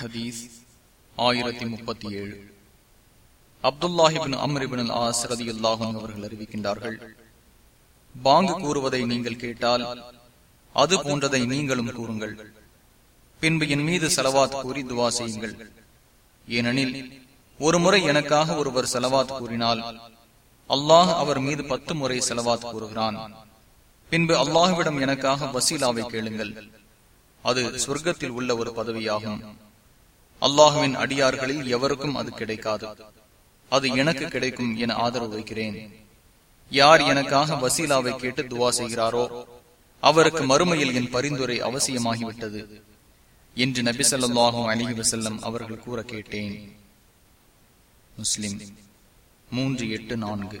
ஹதீஸ் ஆயிரத்தி முப்பத்தி ஏழு. அப்துல்லாஹிபின் அம்ரிபின் ஆஸ் ரதி அல்லாஹும் அவர்கள் அறிவிக்கின்றார்கள் பாங்கு கூறுவதை நீங்கள் கேட்டால் அது போன்றதை நீங்களும் கூறுங்கள். பின்பு என் மீது செலவாத் கூறி துவா செய்யுங்கள். ஏனெனில் ஒரு முறை எனக்காக ஒருவர் செலவாத் கூறினால் அல்லாஹ் அவர் மீது பத்து முறை செலவாத் கூறுகிறான். பின்பு அல்லாஹுவிடம் எனக்காக வசீலாவை கேளுங்கள். அது சொர்க்கத்தில் உள்ள ஒரு பதவியாகும். அல்லாஹுவின் அடியார்களில் எவருக்கும் அது கிடைக்காது. அது எனக்கு கிடைக்கும் என ஆதரவு வைக்கிறேன். யார் எனக்காக வசீலாவை கேட்டு துவா செய்கிறாரோ அவருக்கு மறுமையில் என் பரிந்துரை அவசியமாகிவிட்டது என்று நபி சொல்லாஹும் அலிஹி வசல்லம் அவர்கள் கூற கேட்டேன். முஸ்லிம் மூன்று எட்டு நான்கு.